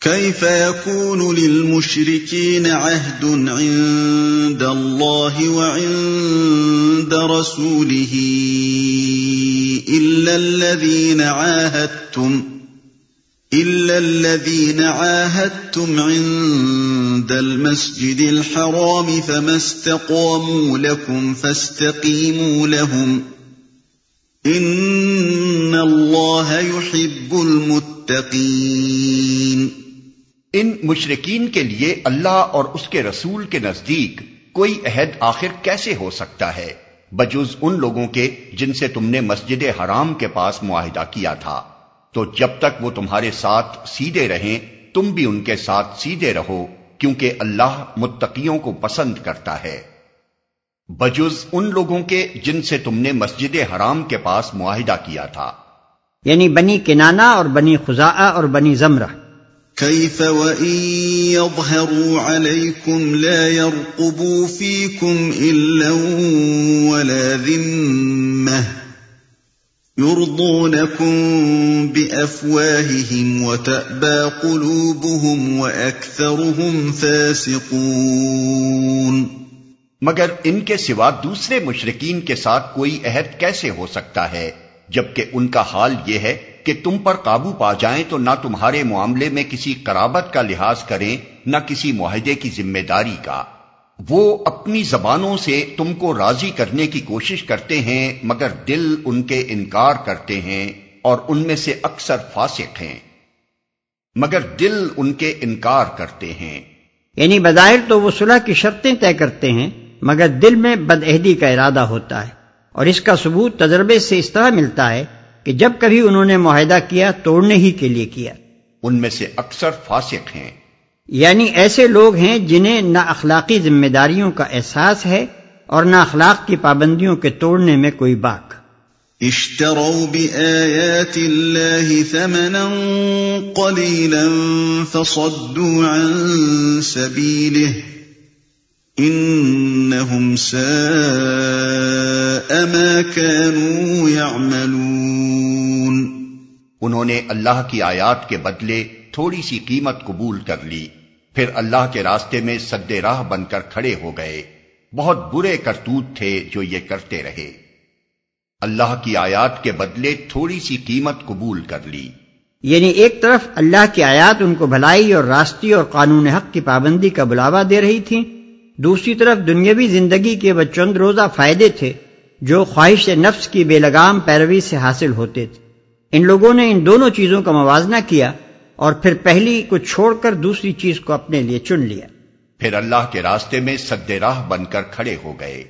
كيف يكون للمشركين عهد عند الله وعند رسوله إلا الذين عاهدتم إلا الذين عاهدتم عند المسجد الحرام فما استقاموا لكم فاستقيموا لهم إن الله يحب المتقين ان مشرقین کے لیے اللہ اور اس کے رسول کے نزدیک کوئی عہد آخر کیسے ہو سکتا ہے؟ بجز ان لوگوں کے جن سے تم نے مسجد حرام کے پاس معاہدہ کیا تھا۔ تو جب تک وہ تمہارے ساتھ سیدھے رہیں، تم بھی ان کے ساتھ سیدھے رہو، کیونکہ اللہ متقیوں کو پسند کرتا ہے۔ بجز ان لوگوں کے جن سے تم نے مسجد حرام کے پاس معاہدہ کیا تھا۔ یعنی بنی کنانا اور بنی خزا اور بنی زمرہ۔ كيف وإن يظهروا عليكم لا يرقبوا فيكم إلا ولا ذمة يرضونكم بأفواههم وتأبى قلوبهم وأكثرهم فاسقون مگر ان کے سوا دوسرے مشرقین کے ساتھ کوئی عہد کیسے ہو سکتا ہے جبکہ ان کا حال یہ ہے کہ تم پر قابو پا جائیں تو نہ تمہارے معاملے میں کسی قرابت کا لحاظ کریں، نہ کسی معاہدے کی ذمہ داری کا۔ وہ اپنی زبانوں سے تم کو راضی کرنے کی کوشش کرتے ہیں، مگر دل ان کے انکار کرتے ہیں اور ان میں سے اکثر فاسق ہیں۔ مگر دل ان کے انکار کرتے ہیں۔ یعنی بظاہر تو وہ صلح کی شرطیں طے کرتے ہیں، مگر دل میں بدعہدی کا ارادہ ہوتا ہے اور اس کا ثبوت تجربے سے اس طرح ملتا ہے کہ جب کبھی انہوں نے معاہدہ کیا توڑنے ہی کے لیے کیا۔ ان میں سے اکثر فاسق ہیں۔ یعنی ایسے لوگ ہیں جنہیں نہ اخلاقی ذمہ داریوں کا احساس ہے اور نہ اخلاق کی پابندیوں کے توڑنے میں کوئی باک۔ اشتروا بآيات الله ثمنا قليلا فصدوا عن سبيله۔ انهم ساء ما كانوا يعملون. انہوں نے اللہ کی آیات کے بدلے تھوڑی سی قیمت قبول کر لی۔ پھر اللہ کے راستے میں سد راہ بن کر کھڑے ہو گئے۔ بہت برے کرتوت تھے جو یہ کرتے رہے۔ اللہ کی آیات کے بدلے تھوڑی سی قیمت قبول کر لی۔ یعنی ایک طرف اللہ کی آیات ان کو بھلائی اور راستی اور قانون حق کی پابندی کا بلاوا دے رہی تھی دوسری طرف دنیاوی زندگی کے وہ چند روزہ فائدے تھے جو خواہش نفس کی بے لگام پیروی سے حاصل ہوتے تھے۔ ان لوگوں نے ان دونوں چیزوں کا موازنہ کیا اور پھر پہلی کو چھوڑ کر دوسری چیز کو اپنے لیے چن لیا۔ پھر اللہ کے راستے میں سد راہ بن کر کھڑے ہو گئے۔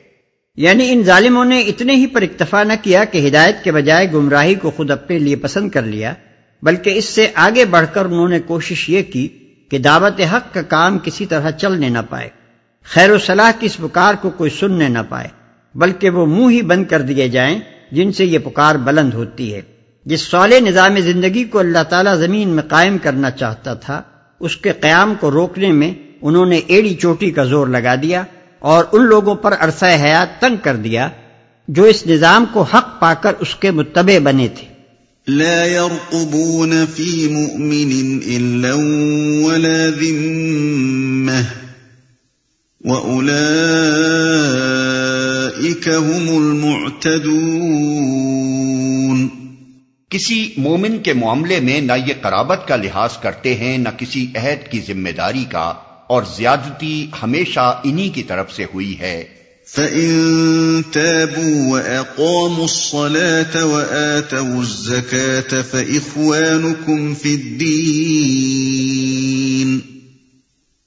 یعنی ان ظالموں نے اتنے ہی پر اکتفا نہ کیا کہ ہدایت کے بجائے گمراہی کو خود اپنے لیے پسند کر لیا بلکہ اس سے آگے بڑھ کر انہوں نے کوشش یہ کی کہ دعوت حق کا کام کسی طرح چلنے نہ پائے۔ خیر و صلاح کی اس پکار کو کوئی سننے نہ پائے، بلکہ وہ منہ ہی بند کر دیے جائیں جن سے یہ پکار بلند ہوتی ہے۔ جس سال نظام زندگی کو اللہ تعالیٰ زمین میں قائم کرنا چاہتا تھا، اس کے قیام کو روکنے میں انہوں نے ایڑی چوٹی کا زور لگا دیا اور ان لوگوں پر عرصہ حیات تنگ کر دیا جو اس نظام کو حق پا کر اس کے متبع بنے تھے۔ لا يرقبون في مؤمن إلا ولا ذمة وأولئك هم المعتدون کسی مومن کے معاملے میں نہ یہ قرابت کا لحاظ کرتے ہیں نہ کسی عہد کی ذمہ داری کا اور زیادتی ہمیشہ انہی کی طرف سے ہوئی ہے۔ فَإِن تَابُوا وَأَقَامُوا الصَّلَاةَ الزَّكَاةَ فَإِخْوَانُكُمْ فِي الدِّينِ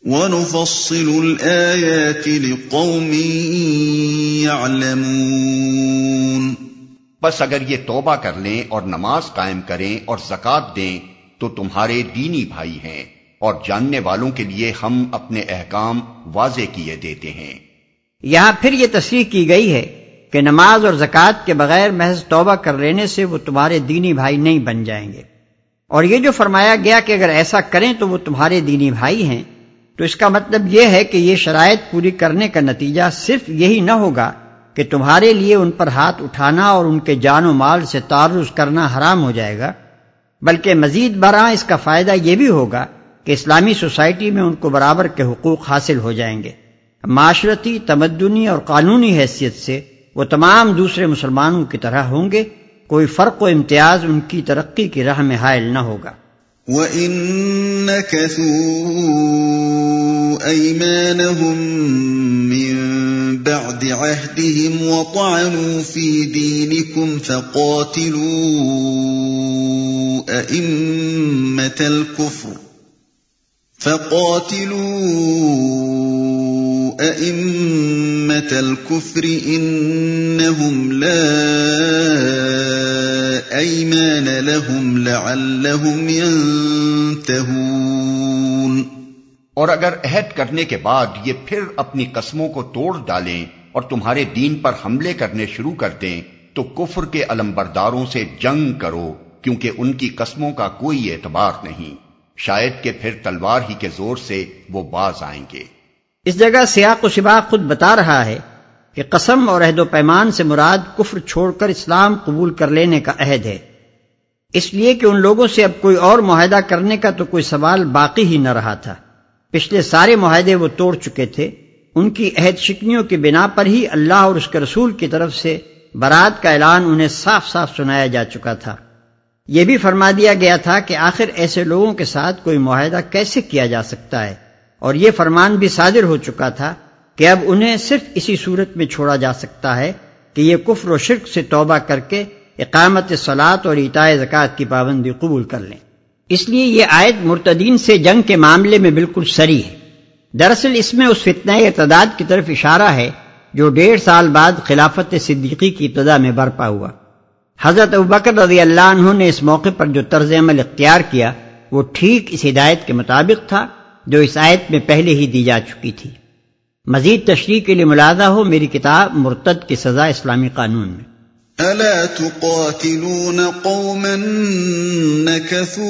وَنُفَصِّلُ الْآيَاتِ لِقَوْمٍ يَعْلَمُونَ۔ بس اگر یہ توبہ کر لیں اور نماز قائم کریں اور زکات دیں تو تمہارے دینی بھائی ہیں اور جاننے والوں کے لیے ہم اپنے احکام واضح کیے دیتے ہیں۔ یہاں پھر یہ تصریح کی گئی ہے کہ نماز اور زکوٰۃ کے بغیر محض توبہ کر لینے سے وہ تمہارے دینی بھائی نہیں بن جائیں گے۔ اور یہ جو فرمایا گیا کہ اگر ایسا کریں تو وہ تمہارے دینی بھائی ہیں تو اس کا مطلب یہ ہے کہ یہ شرائط پوری کرنے کا نتیجہ صرف یہی نہ ہوگا کہ تمہارے لیے ان پر ہاتھ اٹھانا اور ان کے جان و مال سے تعرض کرنا حرام ہو جائے گا، بلکہ مزید برآں اس کا فائدہ یہ بھی ہوگا کہ اسلامی سوسائٹی میں ان کو برابر کے حقوق حاصل ہو جائیں گے۔ معاشرتی، تمدنی اور قانونی حیثیت سے وہ تمام دوسرے مسلمانوں کی طرح ہوں گے، کوئی فرق و امتیاز ان کی ترقی کی راہ میں حائل نہ ہوگا۔ وَإِن أَيْمَانَهُم مِّن بَعْدِ عَهْدِهِمْ وَطَعَنُوا فِي دِينِكُمْ فَقَاتِلُوا أَئِمَّةَ الْكُفْرِ فَقَاتِلُوا أئمة الكفر إنهم لا أيمان لهم لعلهم ينتهون۔ اور اگر عہد کرنے کے بعد یہ پھر اپنی قسموں کو توڑ ڈالیں اور تمہارے دین پر حملے کرنے شروع کر دیں تو کفر کے علمبرداروں سے جنگ کرو کیونکہ ان کی قسموں کا کوئی اعتبار نہیں۔ شاید کہ پھر تلوار ہی کے زور سے وہ باز آئیں گے۔ اس جگہ سیاق و شباق خود بتا رہا ہے کہ قسم اور عہد و پیمان سے مراد کفر چھوڑ کر اسلام قبول کر لینے کا عہد ہے۔ اس لیے کہ ان لوگوں سے اب کوئی اور معاہدہ کرنے کا تو کوئی سوال باقی ہی نہ رہا تھا۔ پچھلے سارے معاہدے وہ توڑ چکے تھے۔ ان کی عہد شکنیوں کی بنا پر ہی اللہ اور اس کے رسول کی طرف سے برات کا اعلان انہیں صاف صاف سنایا جا چکا تھا۔ یہ بھی فرما دیا گیا تھا کہ آخر ایسے لوگوں کے ساتھ کوئی معاہدہ کیسے کیا جا سکتا ہے۔ اور یہ فرمان بھی صادر ہو چکا تھا کہ اب انہیں صرف اسی صورت میں چھوڑا جا سکتا ہے کہ یہ کفر و شرک سے توبہ کر کے اقامت سلاد اور اتائے زکوٰۃ کی پابندی قبول کر لیں۔ اس لیے یہ آیت مرتدین سے جنگ کے معاملے میں بالکل سری ہے۔ دراصل اس میں اس فتنہ اعتداد کی طرف اشارہ ہے جو ڈیڑھ سال بعد خلافت صدیقی کی ابتدا میں برپا ہوا۔ حضرت ابکر رضی اللہ عنہ نے اس موقع پر جو طرز عمل اختیار کیا، وہ ٹھیک اس ہدایت کے مطابق تھا جو اس آیت میں پہلے ہی دی جا چکی تھی۔ مزید تشریح کے لیے ملازہ ہو میری کتاب مرتد کی سزا اسلامی قانون میں۔ الا تقاتلون قوما نكثوا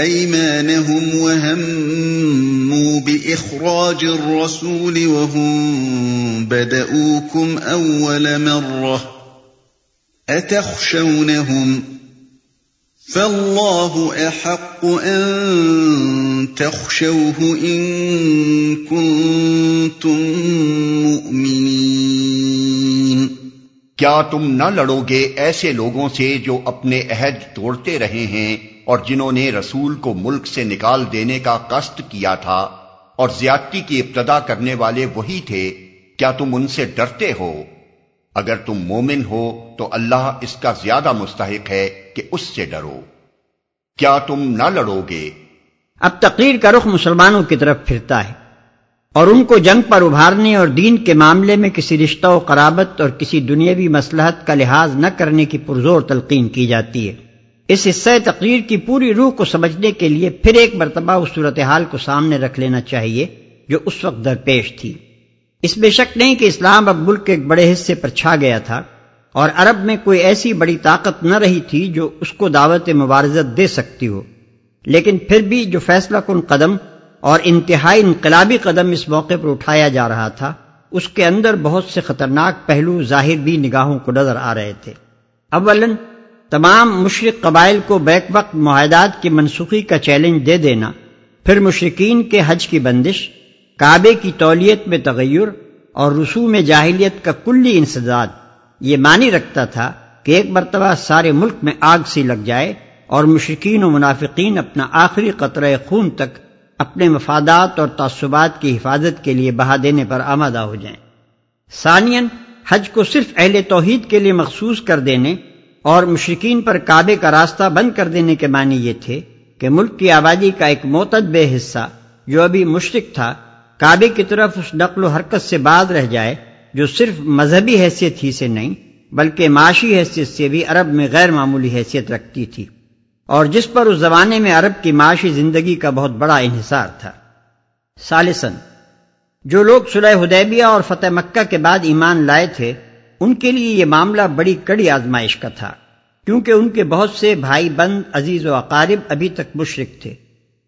ايمانهم وهموا باخراج الرسول وهم بدؤوكم اول مره اتخشونهم فاللہ احق ان تخشوه ان کنتم مؤمنین۔ کیا تم نہ لڑو گے ایسے لوگوں سے جو اپنے عہد توڑتے رہے ہیں اور جنہوں نے رسول کو ملک سے نکال دینے کا قصد کیا تھا اور زیادتی کی ابتدا کرنے والے وہی تھے؟ کیا تم ان سے ڈرتے ہو؟ اگر تم مومن ہو تو اللہ اس کا زیادہ مستحق ہے کہ اس سے ڈرو۔ کیا تم نہ لڑو گے؟ اب تقریر کا رخ مسلمانوں کی طرف پھرتا ہے اور ان کو جنگ پر ابھارنے اور دین کے معاملے میں کسی رشتہ و قرابت اور کسی دنیاوی مسلحت کا لحاظ نہ کرنے کی پرزور تلقین کی جاتی ہے۔ اس حصہ تقریر کی پوری روح کو سمجھنے کے لیے پھر ایک مرتبہ اس صورتحال کو سامنے رکھ لینا چاہیے جو اس وقت درپیش تھی۔ اس بے شک نہیں کہ اسلام اب ملک کے ایک بڑے حصے پر چھا گیا تھا اور عرب میں کوئی ایسی بڑی طاقت نہ رہی تھی جو اس کو دعوت مبارزت دے سکتی ہو۔ لیکن پھر بھی جو فیصلہ کن قدم اور انتہائی انقلابی قدم اس موقع پر اٹھایا جا رہا تھا، اس کے اندر بہت سے خطرناک پہلو ظاہر بھی نگاہوں کو نظر آ رہے تھے۔ اولن تمام مشرق قبائل کو بیک وقت معاہدات کی منسوخی کا چیلنج دے دینا، پھر مشرقین کے حج کی بندش کعبے کی تولیت میں تغیر اور رسوم جاہلیت کا کلی انسداد یہ معنی رکھتا تھا کہ ایک مرتبہ سارے ملک میں آگ سی لگ جائے اور مشرقین و منافقین اپنا آخری قطرہ خون تک اپنے مفادات اور تعصبات کی حفاظت کے لیے بہا دینے پر آمادہ ہو جائیں۔ ثانین حج کو صرف اہل توحید کے لیے مخصوص کر دینے اور مشرقین پر کعبے کا راستہ بند کر دینے کے معنی یہ تھے کہ ملک کی آبادی کا ایک معتد بے حصہ جو ابھی مشرق تھا کعبے کی طرف اس نقل و حرکت سے بعد رہ جائے، جو صرف مذہبی حیثیت ہی سے نہیں، بلکہ معاشی حیثیت سے بھی عرب میں غیر معمولی حیثیت رکھتی تھی۔ اور جس پر اس زمانے میں عرب کی معاشی زندگی کا بہت بڑا انحصار تھا۔ سالسن جو لوگ صلح حدیبیہ اور فتح مکہ کے بعد ایمان لائے تھے، ان کے لیے یہ معاملہ بڑی کڑی آزمائش کا تھا، کیونکہ ان کے بہت سے بھائی بند، عزیز و اقارب ابھی تک مشرق تھے۔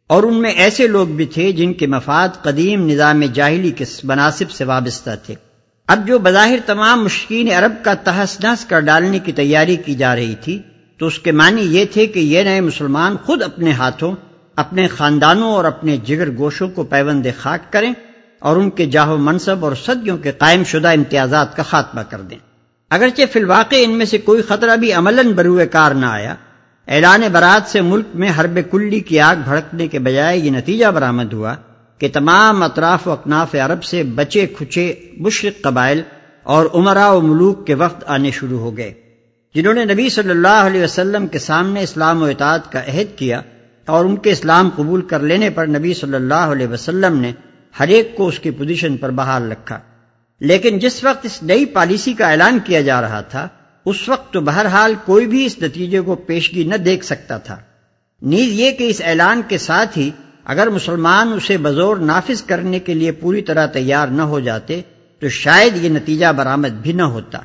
اور ان میں ایسے لوگ بھی تھے جن کے مفاد قدیم نظام جاہلی کے مناسب سے وابستہ تھے۔ اب جو بظاہر تمام مشکین عرب کا تحس نحس کر ڈالنے کی تیاری کی جا رہی تھی، تو اس کے معنی یہ تھے کہ یہ نئے مسلمان خود اپنے ہاتھوں، اپنے خاندانوں اور اپنے جگر گوشوں کو پیوند خاک کریں اور ان کے جاہو منصب اور صدیوں کے قائم شدہ امتیازات کا خاتمہ کر دیں۔ اگرچہ فی الواقع ان میں سے کوئی خطرہ بھی عملاً بروئے کار نہ آیا اعلان برات سے ملک میں حرب کلی کی آگ بھڑکنے کے بجائے یہ نتیجہ برآمد ہوا کہ تمام اطراف و اکناف عرب سے بچے کھچے مشرق قبائل اور عمرہ و ملوک کے وقت آنے شروع ہو گئے۔ جنہوں نے نبی صلی اللہ علیہ وسلم کے سامنے اسلام و اطاعت کا عہد کیا اور ان کے اسلام قبول کر لینے پر نبی صلی اللہ علیہ وسلم نے ہر ایک کو اس کی پوزیشن پر بحال رکھا۔ لیکن جس وقت اس نئی پالیسی کا اعلان کیا جا رہا تھا اس وقت تو بہرحال کوئی بھی اس نتیجے کو پیشگی نہ دیکھ سکتا تھا۔ نیز یہ کہ اس اعلان کے ساتھ ہی اگر مسلمان اسے بزور نافذ کرنے کے لیے پوری طرح تیار نہ ہو جاتے، تو شاید یہ نتیجہ برآمد بھی نہ ہوتا۔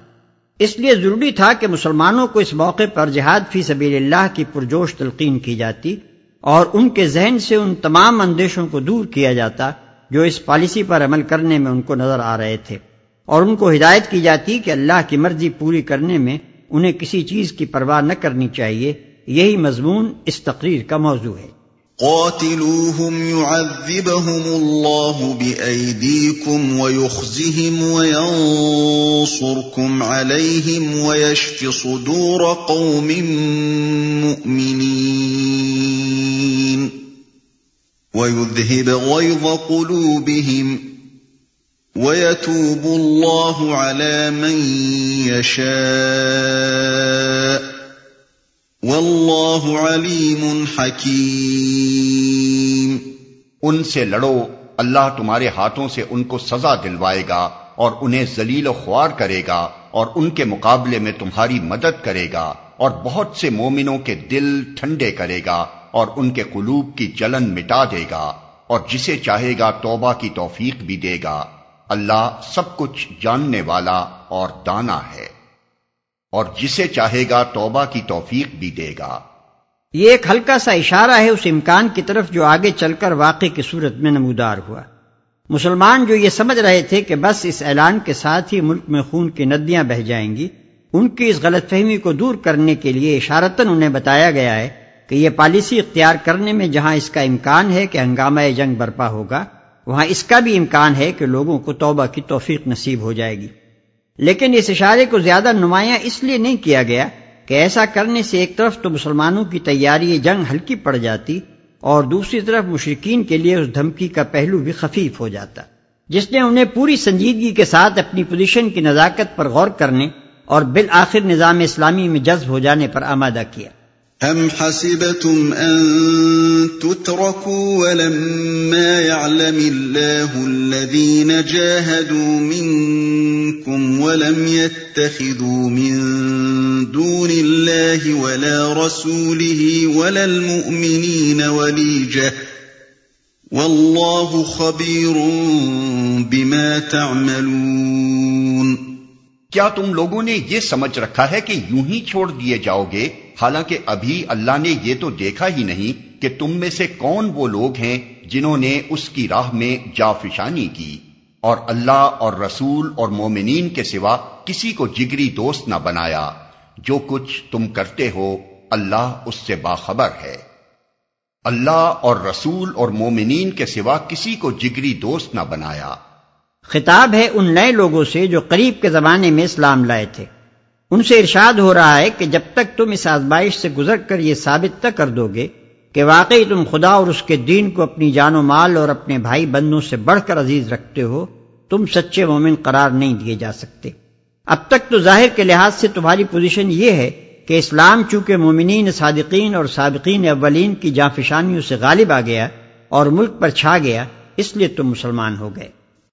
اس لیے ضروری تھا کہ مسلمانوں کو اس موقع پر جہاد فی سبیل اللہ کی پرجوش تلقین کی جاتی اور ان کے ذہن سے ان تمام اندیشوں کو دور کیا جاتا جو اس پالیسی پر عمل کرنے میں ان کو نظر آ رہے تھے۔ اور ان کو ہدایت کی جاتی کہ اللہ کی مرضی پوری کرنے میں انہیں کسی چیز کی پرواہ نہ کرنی چاہیے۔ یہی مضمون اس تقریر کا موضوع ہے۔ قاتلوهم يعذبهم الله بأيديكم ويخزهم وينصركم عليهم ويشف صدور قوم مؤمنين ويذهب غيظ قلوبهم ويتوب الله على من يشاء واللہ علیم حکیم ان سے لڑو، اللہ تمہارے ہاتھوں سے ان کو سزا دلوائے گا اور انہیں ذلیل و خوار کرے گا اور ان کے مقابلے میں تمہاری مدد کرے گا اور بہت سے مومنوں کے دل ٹھنڈے کرے گا اور ان کے قلوب کی جلن مٹا دے گا اور جسے چاہے گا توبہ کی توفیق بھی دے گا۔ اللہ سب کچھ جاننے والا اور دانا ہے۔ اور جسے چاہے گا توبہ کی توفیق بھی دے گا۔ یہ ایک ہلکا سا اشارہ ہے اس امکان کی طرف جو آگے چل کر واقع کی صورت میں نمودار ہوا۔ مسلمان جو یہ سمجھ رہے تھے کہ بس اس اعلان کے ساتھ ہی ملک میں خون کی ندیاں بہ جائیں گی، ان کی اس غلط فہمی کو دور کرنے کے لیے اشارتاً انہیں بتایا گیا ہے کہ یہ پالیسی اختیار کرنے میں جہاں اس کا امکان ہے کہ ہنگامہ جنگ برپا ہوگا وہاں اس کا بھی امکان ہے کہ لوگوں کو توبہ کی توفیق نصیب ہو جائے گی۔ لیکن اس اشارے کو زیادہ نمایاں اس لیے نہیں کیا گیا کہ ایسا کرنے سے ایک طرف تو مسلمانوں کی تیاری جنگ ہلکی پڑ جاتی اور دوسری طرف مشرقین کے لیے اس دھمکی کا پہلو بھی خفیف ہو جاتا۔ جس نے انہیں پوری سنجیدگی کے ساتھ اپنی پوزیشن کی نزاکت پر غور کرنے اور بالآخر نظام اسلامی میں جذب ہو جانے پر آمادہ کیا۔ أَمْ حَسِبَتُمْ أَن تُتْرَكُوا وَلَمَّا يَعْلَمِ اللَّهُ الَّذِينَ جَاهَدُوا مِنكُمْ وَلَمْ يَتَّخِذُوا مِن دُونِ اللَّهِ وَلَا رَسُولِهِ وَلَا الْمُؤْمِنِينَ وَلِيجَةً وَاللَّهُ خَبِيرٌ بِمَا تَعْمَلُونَ کیا تم لوگوں نے یہ سمجھ رکھا ہے کہ یوں ہی چھوڑ دیے جاؤ گے؟ حالانکہ ابھی اللہ نے یہ تو دیکھا ہی نہیں۔ کہ تم میں سے کون وہ لوگ ہیں جنہوں نے اس کی راہ میں جافشانی کی اور اللہ اور رسول اور مومنین کے سوا کسی کو جگری دوست نہ بنایا، جو کچھ تم کرتے ہو اللہ اس سے باخبر ہے۔ اللہ اور رسول اور مومنین کے سوا کسی کو جگری دوست نہ بنایا۔ خطاب ہے ان نئے لوگوں سے جو قریب کے زمانے میں اسلام لائے تھے۔ ان سے ارشاد ہو رہا ہے کہ جب تک تم اس آزمائش سے گزر کر یہ ثابت نہ کر دو گے کہ واقعی تم خدا اور اس کے دین کو اپنی جان و مال اور اپنے بھائی بندوں سے بڑھ کر عزیز رکھتے ہو، تم سچے مومن قرار نہیں دیے جا سکتے۔ اب تک تو ظاہر کے لحاظ سے تمہاری پوزیشن یہ ہے کہ اسلام چونکہ مومنین، صادقین اور سابقین اولین کی جانفشانیوں سے غالب آ گیا اور ملک پر چھا گیا، اس لیے تم مسلمان ہو گئے۔